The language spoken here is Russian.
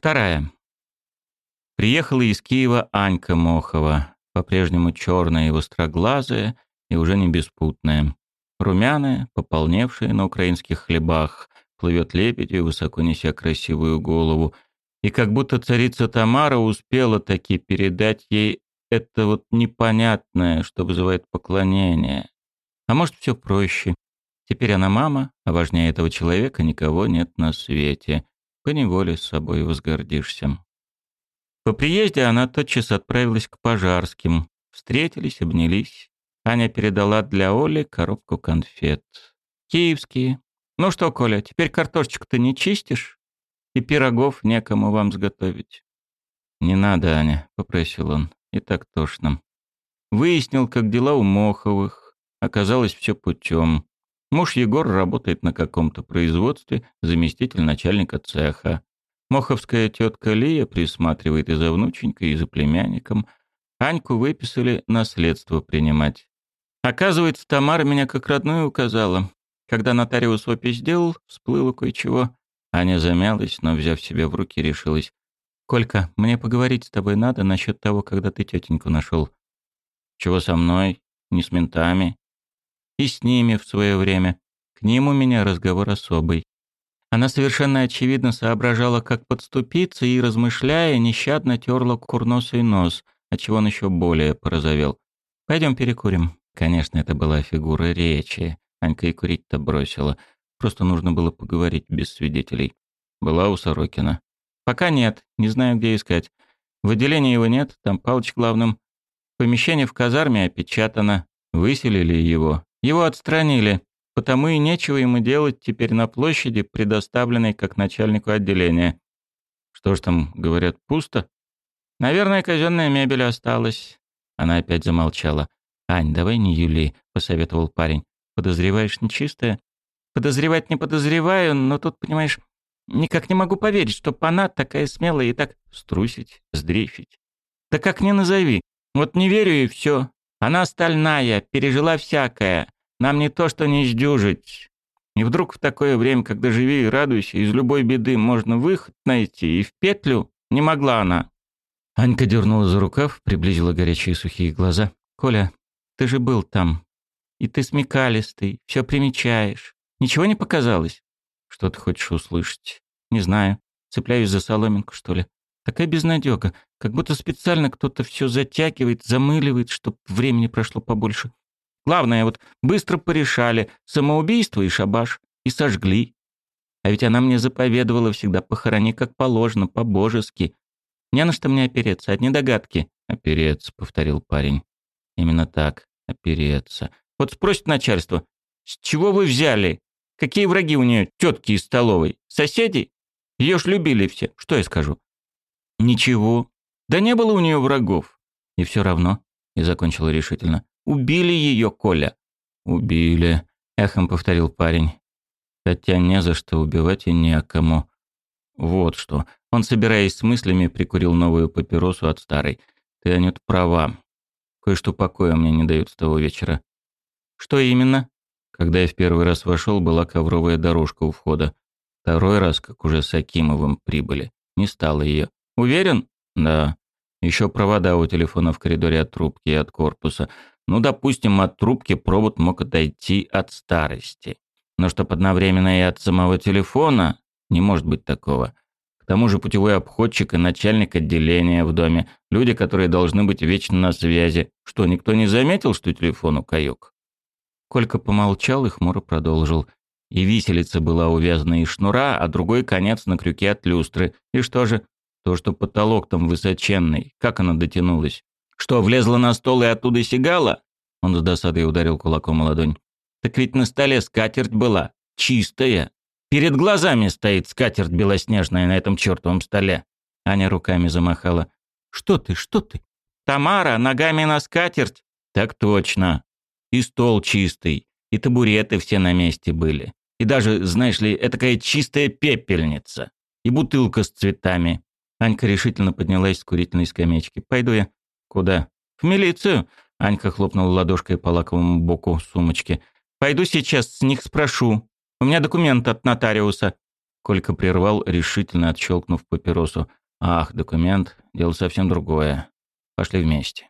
Вторая. Приехала из Киева Анька Мохова, по-прежнему черная и востроглазая, и уже не беспутная. Румяная, пополневшая на украинских хлебах, плывет лебедью, высоко неся красивую голову. И как будто царица Тамара успела таки передать ей это вот непонятное, что вызывает поклонение. А может, все проще. Теперь она мама, а важнее этого человека никого нет на свете. Поневоле с собой возгордишься. По приезде она тотчас отправилась к пожарским. Встретились, обнялись. Аня передала для Оли коробку конфет. Киевские. Ну что, Коля, теперь картошечку-то не чистишь? И пирогов некому вам сготовить. Не надо, Аня, попросил он. И так тошно. Выяснил, как дела у Моховых. Оказалось, все путем. Муж Егор работает на каком-то производстве, заместитель начальника цеха. Моховская тетка Лия присматривает и за внученькой, и за племянником. Аньку выписали наследство принимать. Оказывается, Тамара меня как родную указала. Когда нотариус опись сделал, всплыло кое-чего. Аня замялась, но, взяв себя в руки, решилась. «Колька, мне поговорить с тобой надо насчет того, когда ты тетеньку нашел. «Чего со мной? Не с ментами?» «И с ними в свое время. К ним у меня разговор особый. Она совершенно очевидно соображала, как подступиться, и, размышляя, нещадно терла курносый нос, отчего он еще более порозовел. «Пойдем перекурим». Конечно, это была фигура речи. Анька и курить-то бросила. Просто нужно было поговорить без свидетелей. Была у Сорокина. «Пока нет. Не знаю, где искать. В отделении его нет, там Палыч главным. Помещение в казарме опечатано. Выселили его. Его отстранили. Потому и нечего ему делать теперь на площади, предоставленной как начальнику отделения. Что ж там, говорят, пусто? Наверное, казенная мебель осталась. Она опять замолчала. «Ань, давай не Юли», — посоветовал парень. «Подозреваешь нечистое?» «Подозревать не подозреваю, но тут, понимаешь, никак не могу поверить, что она такая смелая и так струсить, сдрейфить. Да как ни назови. Вот не верю и все. Она стальная, пережила всякое. Нам не то, что не сдюжить. И вдруг в такое время, когда живи и радуйся, из любой беды можно выход найти, и в петлю не могла она. Анька дернула за рукав, приблизила горячие сухие глаза. «Коля, ты же был там. И ты смекалистый, все примечаешь. Ничего не показалось?» «Что ты хочешь услышать?» «Не знаю. Цепляюсь за соломинку, что ли. Такая безнадега, как будто специально кто-то все затягивает, замыливает, чтоб времени прошло побольше. Главное, вот быстро порешали самоубийство и шабаш, и сожгли. А ведь она мне заповедовала всегда похорони как положено, по-божески. Не на что мне опереться, одни догадки. «Опереться», — повторил парень. «Именно так, опереться. Вот спросит начальство, с чего вы взяли? Какие враги у нее, тетки из столовой? Соседи? Ее ж любили все. Что я скажу? Ничего. Да не было у нее врагов. И все равно, и закончила решительно. Убили ее, Коля. Убили, эхом повторил парень. Хотя не за что убивать и некому. Вот что. Он, собираясь с мыслями, прикурил новую папиросу от старой. Ты, Анют, права. Кое-что покоя мне не дают с того вечера. Что именно? Когда я в первый раз вошел, была ковровая дорожка у входа. Второй раз, как уже с Акимовым прибыли, не стало ее. Уверен? Да. Еще провода у телефона в коридоре от трубки и от корпуса. Ну, допустим, от трубки провод мог отойти от старости. Но чтоб одновременно и от самого телефона, не может быть такого. К тому же путевой обходчик и начальник отделения в доме, люди, которые должны быть вечно на связи. Что, никто не заметил, что телефон у каюк? Колька помолчал и хмуро продолжил. И виселица была увязана из шнура, а другой конец на крюке от люстры. И что же? То, что потолок там высоченный. Как она дотянулась? Что, влезла на стол и оттуда сигала? Он с досадой ударил кулаком о ладонь. Так ведь на столе скатерть была. Чистая. Перед глазами стоит скатерть белоснежная на этом чертовом столе. Аня руками замахала. Что ты, что ты? Тамара, ногами на скатерть? Так точно. И стол чистый, и табуреты все на месте были. И даже, знаешь ли, такая чистая пепельница. И бутылка с цветами. Анька решительно поднялась с курительной скамеечки. «Пойду я». «Куда?» «В милицию». Анька хлопнула ладошкой по лаковому боку сумочки. «Пойду сейчас с них спрошу. У меня документ от нотариуса». Колька прервал, решительно отщелкнув папиросу. «Ах, документ. Дело совсем другое. Пошли вместе».